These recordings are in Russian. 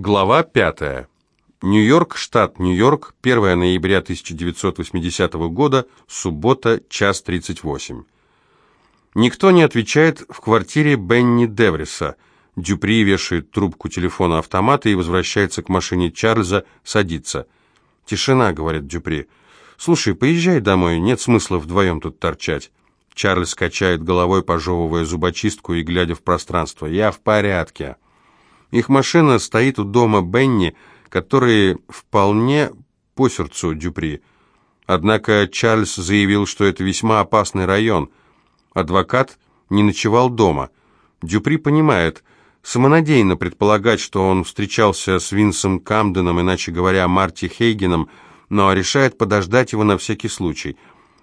Глава 5. Нью-Йорк, штат Нью-Йорк, 1 ноября 1980 года, суббота, час 38. Никто не отвечает в квартире Бенни Девриса. Дюпри вешает трубку телефона автомата и возвращается к машине Чарльза, садится. «Тишина», — говорит Дюпри. «Слушай, поезжай домой, нет смысла вдвоем тут торчать». Чарльз качает головой, пожевывая зубочистку и глядя в пространство. «Я в порядке». Их машина стоит у дома Бенни, который вполне по сердцу Дюпри. Однако Чарльз заявил, что это весьма опасный район. Адвокат не ночевал дома. Дюпри понимает, самонадеянно предполагать, что он встречался с Винсом Камденом, иначе говоря, Марти Хейгеном, но решает подождать его на всякий случай.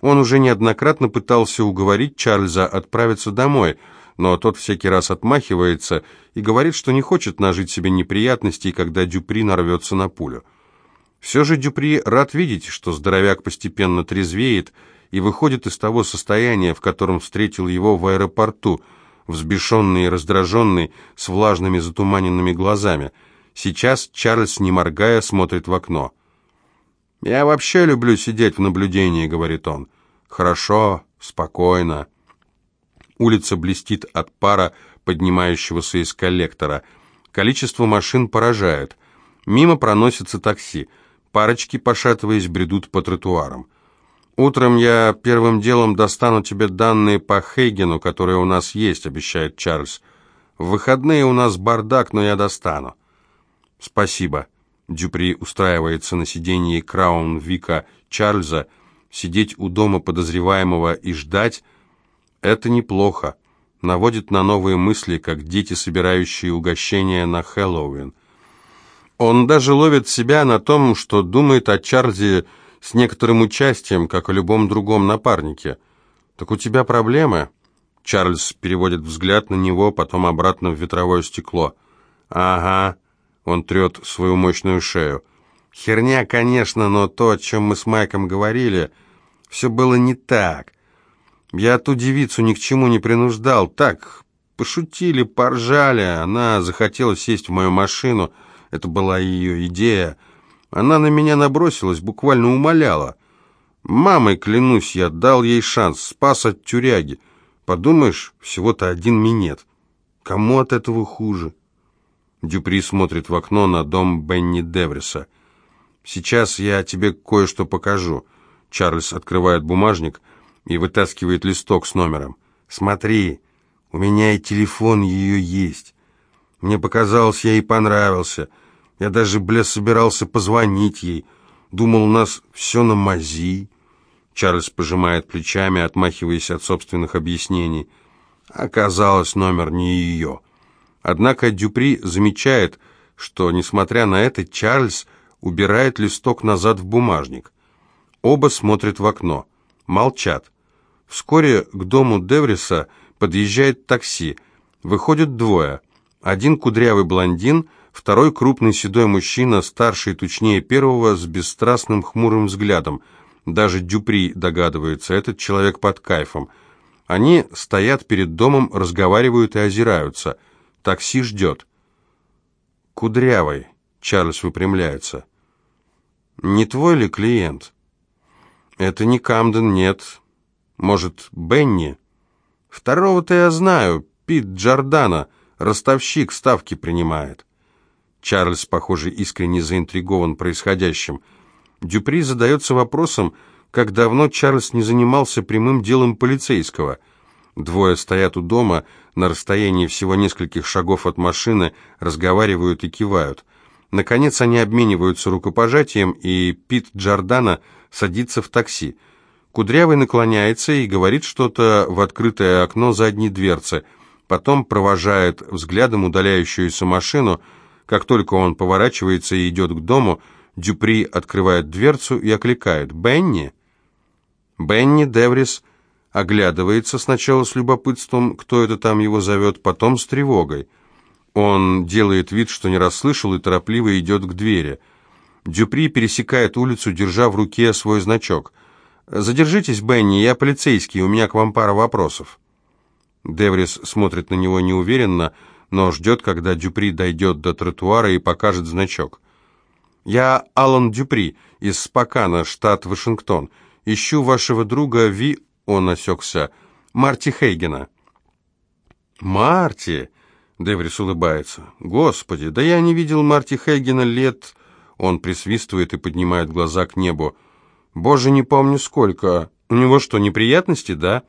Он уже неоднократно пытался уговорить Чарльза отправиться домой – но тот всякий раз отмахивается и говорит, что не хочет нажить себе неприятностей, когда Дюпри нарвется на пулю. Все же Дюпри рад видеть, что здоровяк постепенно трезвеет и выходит из того состояния, в котором встретил его в аэропорту, взбешенный и раздраженный, с влажными затуманенными глазами. Сейчас Чарльз, не моргая, смотрит в окно. «Я вообще люблю сидеть в наблюдении», — говорит он. «Хорошо, спокойно». Улица блестит от пара, поднимающегося из коллектора. Количество машин поражает. Мимо проносится такси. Парочки, пошатываясь, бредут по тротуарам. «Утром я первым делом достану тебе данные по Хейгену, которые у нас есть», — обещает Чарльз. «В выходные у нас бардак, но я достану». «Спасибо». Дюпри устраивается на сиденье Краун Вика Чарльза. Сидеть у дома подозреваемого и ждать — это неплохо. Наводит на новые мысли, как дети, собирающие угощения на Хэллоуин. Он даже ловит себя на том, что думает о Чарльзе с некоторым участием, как о любом другом напарнике. «Так у тебя проблемы?» Чарльз переводит взгляд на него, потом обратно в ветровое стекло. «Ага», — он трет свою мощную шею. «Херня, конечно, но то, о чем мы с Майком говорили, все было не так. Я ту девицу ни к чему не принуждал. Так, пошутили, поржали. Она захотела сесть в мою машину. Это была ее идея. Она на меня набросилась, буквально умоляла. Мамой, клянусь, я дал ей шанс, спас от тюряги. Подумаешь, всего-то один минет. Кому от этого хуже? Дюпри смотрит в окно на дом Бенни Девриса. «Сейчас я тебе кое-что покажу». Чарльз открывает бумажник – и вытаскивает листок с номером. «Смотри, у меня и телефон ее есть. Мне показалось, я ей понравился. Я даже, бля, собирался позвонить ей. Думал, у нас все на мази». Чарльз пожимает плечами, отмахиваясь от собственных объяснений. Оказалось, номер не ее. Однако Дюпри замечает, что, несмотря на это, Чарльз убирает листок назад в бумажник. Оба смотрят в окно. Молчат. Вскоре к дому Девриса подъезжает такси. Выходят двое. Один кудрявый блондин, второй крупный седой мужчина, старше и тучнее первого, с бесстрастным хмурым взглядом. Даже Дюпри догадывается, этот человек под кайфом. Они стоят перед домом, разговаривают и озираются. Такси ждет. «Кудрявый», — Чарльз выпрямляется. «Не твой ли клиент?» «Это не Камден, нет. Может, Бенни? Второго-то я знаю, Пит Джордана, ростовщик, ставки принимает. Чарльз, похоже, искренне заинтригован происходящим. Дюпри задается вопросом, как давно Чарльз не занимался прямым делом полицейского. Двое стоят у дома, на расстоянии всего нескольких шагов от машины, разговаривают и кивают. Наконец они обмениваются рукопожатием, и Пит Джордана садится в такси. Кудрявый наклоняется и говорит что-то в открытое окно задней дверцы, потом провожает взглядом удаляющуюся машину. Как только он поворачивается и идет к дому, Дюпри открывает дверцу и окликает «Бенни!». Бенни Деврис оглядывается сначала с любопытством, кто это там его зовет, потом с тревогой. Он делает вид, что не расслышал, и торопливо идет к двери. Дюпри пересекает улицу, держа в руке свой значок – «Задержитесь, Бенни, я полицейский, у меня к вам пара вопросов». Деврис смотрит на него неуверенно, но ждет, когда Дюпри дойдет до тротуара и покажет значок. «Я Алан Дюпри из Спокана, штат Вашингтон. Ищу вашего друга Ви...» Он осекся. «Марти Хейгена». «Марти!» — Деврис улыбается. «Господи, да я не видел Марти Хейгена лет...» Он присвистывает и поднимает глаза к небу. «Боже, не помню сколько. У него что, неприятности, да?»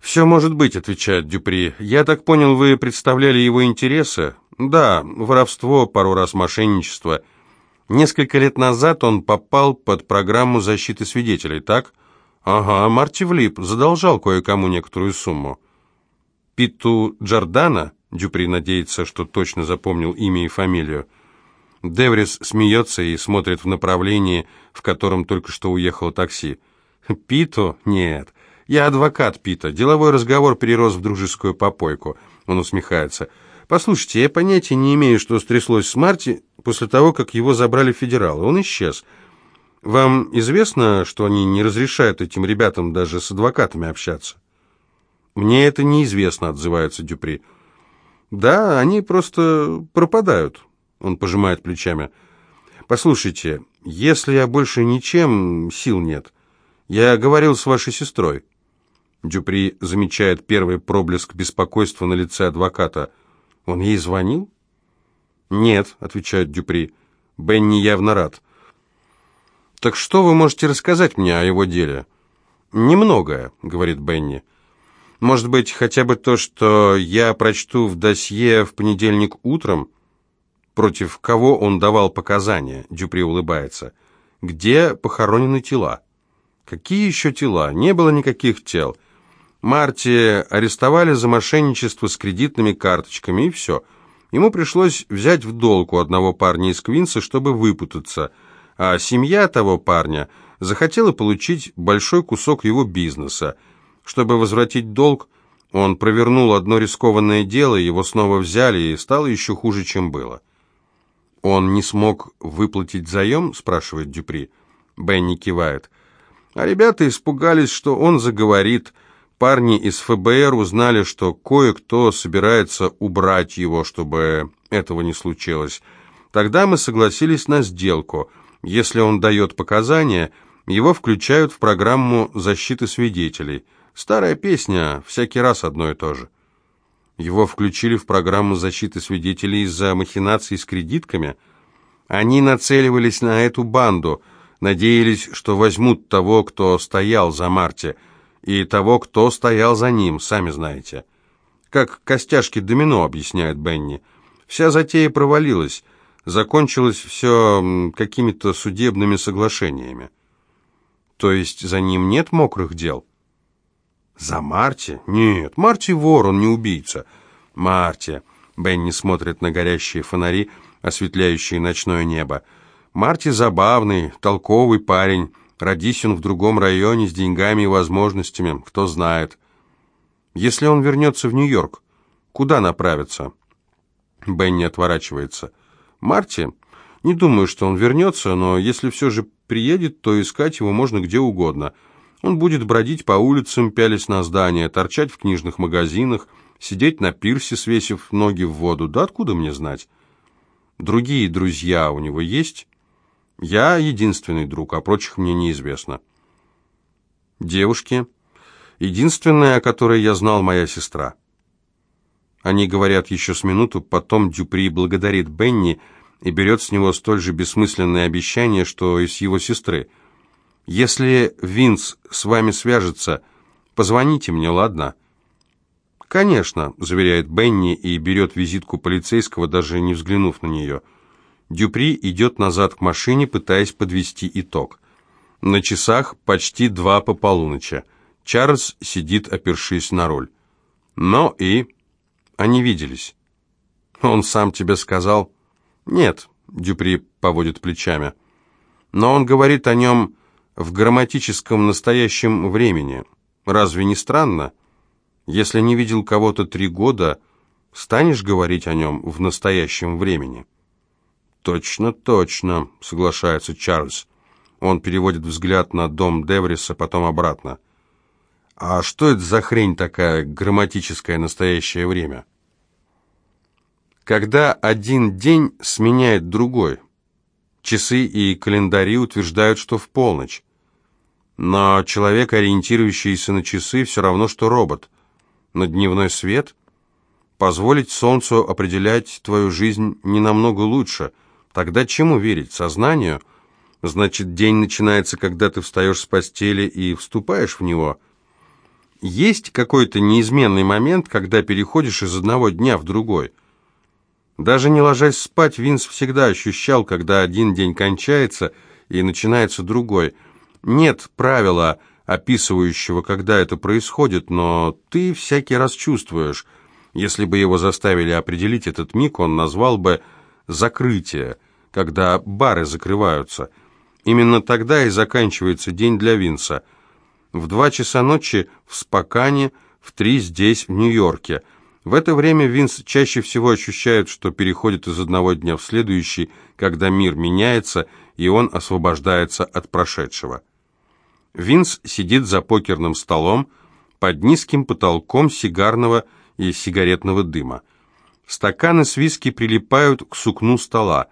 «Все может быть», — отвечает Дюпри. «Я так понял, вы представляли его интересы?» «Да, воровство, пару раз мошенничество. Несколько лет назад он попал под программу защиты свидетелей, так?» «Ага, Марти влип, задолжал кое-кому некоторую сумму». «Питу Джордана?» — Дюпри надеется, что точно запомнил имя и фамилию. Деврис смеется и смотрит в направлении, в котором только что уехало такси. «Питу? Нет. Я адвокат Пита. Деловой разговор перерос в дружескую попойку». Он усмехается. «Послушайте, я понятия не имею, что стряслось с Марти после того, как его забрали федералы. Он исчез. Вам известно, что они не разрешают этим ребятам даже с адвокатами общаться?» «Мне это неизвестно», — отзывается Дюпри. «Да, они просто пропадают». Он пожимает плечами. «Послушайте, если я больше ничем, сил нет. Я говорил с вашей сестрой». Дюпри замечает первый проблеск беспокойства на лице адвоката. «Он ей звонил?» «Нет», — отвечает Дюпри. «Бенни явно рад». «Так что вы можете рассказать мне о его деле?» «Немногое», — говорит Бенни. «Может быть, хотя бы то, что я прочту в досье в понедельник утром?» Против кого он давал показания? Дюпри улыбается. Где похоронены тела? Какие еще тела? Не было никаких тел. Марти арестовали за мошенничество с кредитными карточками, и все. Ему пришлось взять в долг у одного парня из Квинса, чтобы выпутаться, а семья того парня захотела получить большой кусок его бизнеса. Чтобы возвратить долг, он провернул одно рискованное дело, его снова взяли, и стало еще хуже, чем было. «Он не смог выплатить заем?» – спрашивает Дюпри. Бенни кивает. А ребята испугались, что он заговорит. Парни из ФБР узнали, что кое-кто собирается убрать его, чтобы этого не случилось. Тогда мы согласились на сделку. Если он дает показания, его включают в программу защиты свидетелей. Старая песня, всякий раз одно и то же. Его включили в программу защиты свидетелей из-за махинаций с кредитками. Они нацеливались на эту банду, надеялись, что возьмут того, кто стоял за Марти, и того, кто стоял за ним, сами знаете. Как костяшки домино, объясняет Бенни. Вся затея провалилась, закончилось все какими-то судебными соглашениями. То есть за ним нет мокрых дел? «За Марти? Нет, Марти вор, он не убийца». «Марти!» Бенни смотрит на горящие фонари, осветляющие ночное небо. «Марти забавный, толковый парень. Родись он в другом районе с деньгами и возможностями, кто знает. Если он вернется в Нью-Йорк, куда направится?» Бенни отворачивается. «Марти? Не думаю, что он вернется, но если все же приедет, то искать его можно где угодно». Он будет бродить по улицам, пялись на здания, торчать в книжных магазинах, сидеть на пирсе, свесив ноги в воду. Да откуда мне знать? Другие друзья у него есть? Я единственный друг, а прочих мне неизвестно. Девушки. Единственная, о которой я знал, моя сестра. Они говорят еще с минуту, потом Дюпри благодарит Бенни и берет с него столь же бессмысленное обещание, что и с его сестры – если Винс с вами свяжется, позвоните мне, ладно?» «Конечно», — заверяет Бенни и берет визитку полицейского, даже не взглянув на нее. Дюпри идет назад к машине, пытаясь подвести итог. На часах почти два по полуночи. Чарльз сидит, опершись на руль. Но и... Они виделись. «Он сам тебе сказал?» «Нет», — Дюпри поводит плечами. «Но он говорит о нем в грамматическом настоящем времени. Разве не странно? Если не видел кого-то три года, станешь говорить о нем в настоящем времени? Точно, точно, соглашается Чарльз. Он переводит взгляд на дом Девриса, потом обратно. А что это за хрень такая, грамматическое настоящее время? когда один день сменяет другой. Часы и календари утверждают, что в полночь. Но человек, ориентирующийся на часы, все равно, что робот. На дневной свет позволить солнцу определять твою жизнь не намного лучше. Тогда чему верить? Сознанию? Значит, день начинается, когда ты встаешь с постели и вступаешь в него. Есть какой-то неизменный момент, когда переходишь из одного дня в другой. Даже не ложась спать, Винс всегда ощущал, когда один день кончается и начинается другой. Нет правила, описывающего, когда это происходит, но ты всякий раз чувствуешь. Если бы его заставили определить этот миг, он назвал бы «закрытие», когда бары закрываются. Именно тогда и заканчивается день для Винса. В два часа ночи в Спокане, в три здесь, в Нью-Йорке – в это время Винс чаще всего ощущает, что переходит из одного дня в следующий, когда мир меняется, и он освобождается от прошедшего. Винс сидит за покерным столом под низким потолком сигарного и сигаретного дыма. Стаканы с виски прилипают к сукну стола.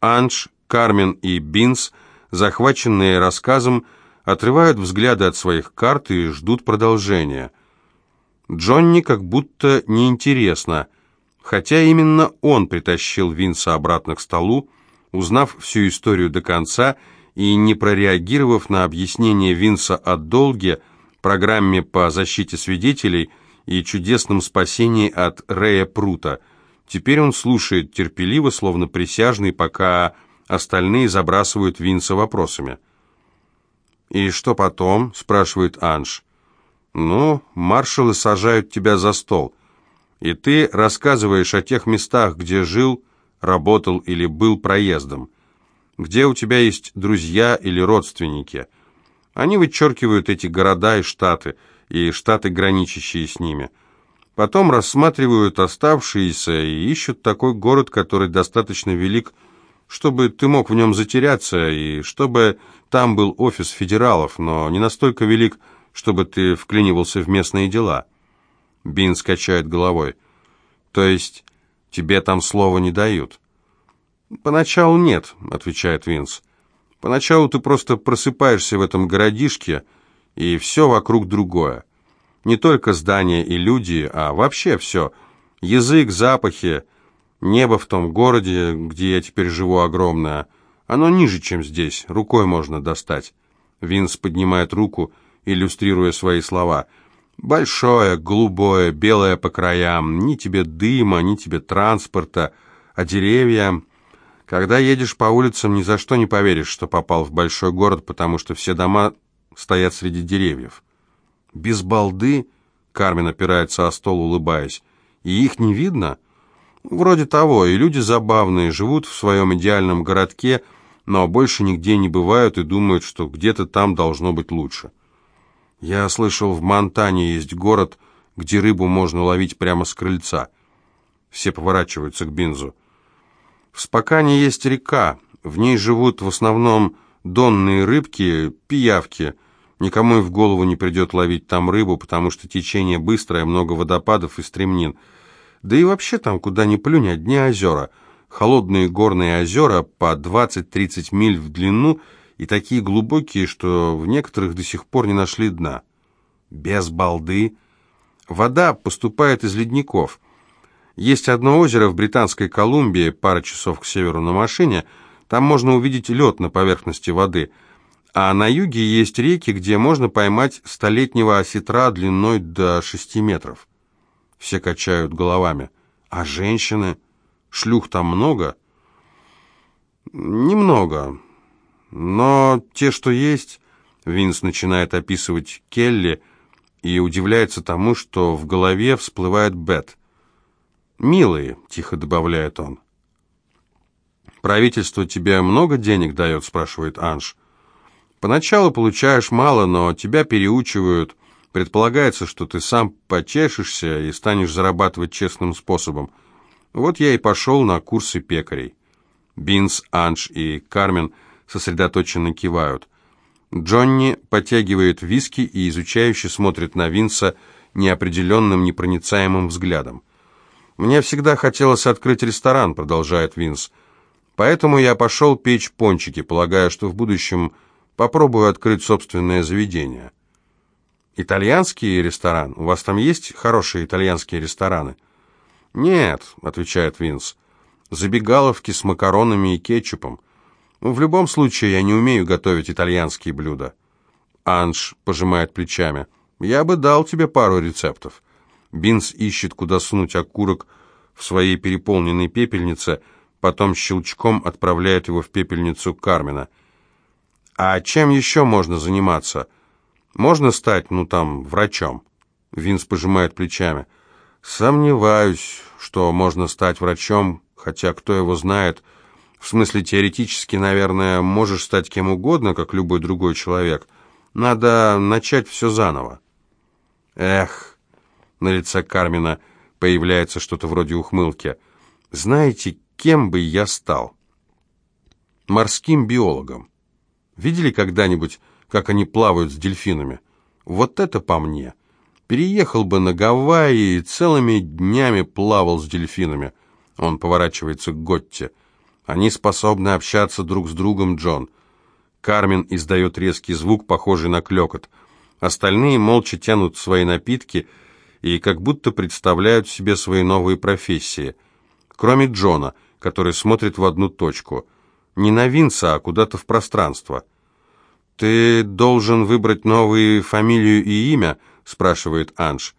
Анж, Кармен и Бинс, захваченные рассказом, отрывают взгляды от своих карт и ждут продолжения – Джонни как будто неинтересно, хотя именно он притащил Винса обратно к столу, узнав всю историю до конца и не прореагировав на объяснение Винса о долге, программе по защите свидетелей и чудесном спасении от Рэя Прута. Теперь он слушает терпеливо, словно присяжный, пока остальные забрасывают Винса вопросами. «И что потом?» – спрашивает Анж. Ну, маршалы сажают тебя за стол, и ты рассказываешь о тех местах, где жил, работал или был проездом, где у тебя есть друзья или родственники. Они вычеркивают эти города и штаты, и штаты, граничащие с ними. Потом рассматривают оставшиеся и ищут такой город, который достаточно велик, чтобы ты мог в нем затеряться, и чтобы там был офис федералов, но не настолько велик, чтобы ты вклинивался в местные дела». Бин скачает головой. «То есть тебе там слова не дают?» «Поначалу нет», — отвечает Винс. «Поначалу ты просто просыпаешься в этом городишке, и все вокруг другое. Не только здания и люди, а вообще все. Язык, запахи, небо в том городе, где я теперь живу, огромное. Оно ниже, чем здесь, рукой можно достать». Винс поднимает руку иллюстрируя свои слова. «Большое, голубое, белое по краям, ни тебе дыма, ни тебе транспорта, а деревья...» Когда едешь по улицам, ни за что не поверишь, что попал в большой город, потому что все дома стоят среди деревьев. Без балды, Кармен опирается о стол, улыбаясь, и их не видно? Вроде того, и люди забавные, живут в своем идеальном городке, но больше нигде не бывают и думают, что где-то там должно быть лучше. Я слышал, в Монтане есть город, где рыбу можно ловить прямо с крыльца. Все поворачиваются к Бинзу. В Спокане есть река, в ней живут в основном донные рыбки, пиявки. Никому и в голову не придет ловить там рыбу, потому что течение быстрое, много водопадов и стремнин. Да и вообще там, куда ни плюнь, одни озера. Холодные горные озера по 20-30 миль в длину – и такие глубокие, что в некоторых до сих пор не нашли дна. Без балды. Вода поступает из ледников. Есть одно озеро в Британской Колумбии, пара часов к северу на машине, там можно увидеть лед на поверхности воды, а на юге есть реки, где можно поймать столетнего осетра длиной до шести метров. Все качают головами. А женщины? Шлюх там много? Немного. Но те, что есть, Винс начинает описывать Келли и удивляется тому, что в голове всплывает Бет. «Милые», — тихо добавляет он. «Правительство тебе много денег дает?» — спрашивает Анж. «Поначалу получаешь мало, но тебя переучивают. Предполагается, что ты сам почешешься и станешь зарабатывать честным способом. Вот я и пошел на курсы пекарей». Бинс, Анж и Кармен — сосредоточенно кивают. Джонни подтягивает виски и изучающе смотрит на Винса неопределенным, непроницаемым взглядом. «Мне всегда хотелось открыть ресторан», — продолжает Винс. «Поэтому я пошел печь пончики, полагая, что в будущем попробую открыть собственное заведение». «Итальянский ресторан? У вас там есть хорошие итальянские рестораны?» «Нет», — отвечает Винс. «Забегаловки с макаронами и кетчупом. В любом случае, я не умею готовить итальянские блюда». Анж пожимает плечами. «Я бы дал тебе пару рецептов». Бинс ищет, куда сунуть окурок в своей переполненной пепельнице, потом щелчком отправляет его в пепельницу Кармина. «А чем еще можно заниматься?» Можно стать, ну там, врачом?» Винс пожимает плечами. «Сомневаюсь, что можно стать врачом, хотя кто его знает. В смысле, теоретически, наверное, можешь стать кем угодно, как любой другой человек. Надо начать все заново». «Эх!» На лице Кармина появляется что-то вроде ухмылки. «Знаете, кем бы я стал?» «Морским биологом. Видели когда-нибудь как они плавают с дельфинами. Вот это по мне. Переехал бы на Гавайи и целыми днями плавал с дельфинами. Он поворачивается к Готте. Они способны общаться друг с другом, Джон. Кармен издает резкий звук, похожий на клекот. Остальные молча тянут свои напитки и как будто представляют себе свои новые профессии. Кроме Джона, который смотрит в одну точку. Не на Винса, а куда-то в пространство. «Ты должен выбрать новую фамилию и имя?» – спрашивает Анж.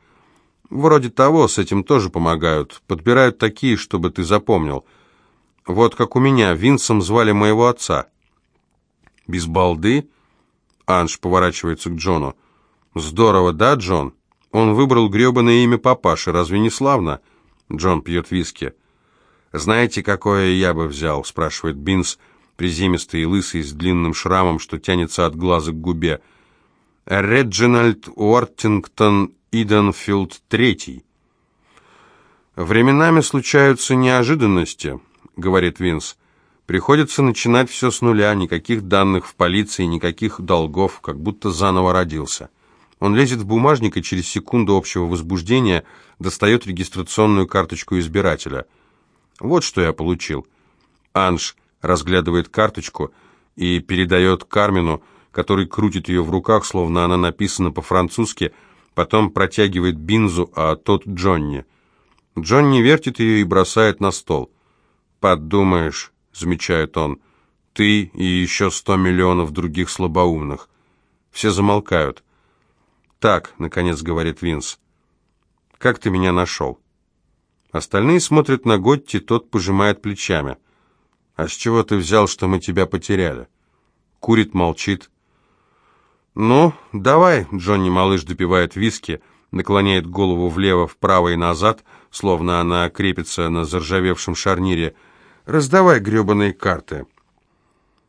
«Вроде того, с этим тоже помогают. Подбирают такие, чтобы ты запомнил. Вот как у меня, Винсом звали моего отца». «Без балды?» Анж поворачивается к Джону. «Здорово, да, Джон? Он выбрал гребаное имя папаши, разве не славно?» Джон пьет виски. «Знаете, какое я бы взял?» – спрашивает Бинс – приземистый и лысый, с длинным шрамом, что тянется от глаза к губе. Реджинальд Уортингтон Иденфилд III. «Временами случаются неожиданности», — говорит Винс. «Приходится начинать все с нуля, никаких данных в полиции, никаких долгов, как будто заново родился». Он лезет в бумажник и через секунду общего возбуждения достает регистрационную карточку избирателя. «Вот что я получил». Анж разглядывает карточку и передает Кармену, который крутит ее в руках, словно она написана по-французски, потом протягивает Бинзу, а тот Джонни. Джонни вертит ее и бросает на стол. «Подумаешь», — замечает он, — «ты и еще сто миллионов других слабоумных». Все замолкают. «Так», — наконец говорит Винс, — «как ты меня нашел?» Остальные смотрят на Готти, тот пожимает плечами. «А с чего ты взял, что мы тебя потеряли?» Курит, молчит. «Ну, давай», — Джонни Малыш допивает виски, наклоняет голову влево, вправо и назад, словно она крепится на заржавевшем шарнире. «Раздавай гребаные карты».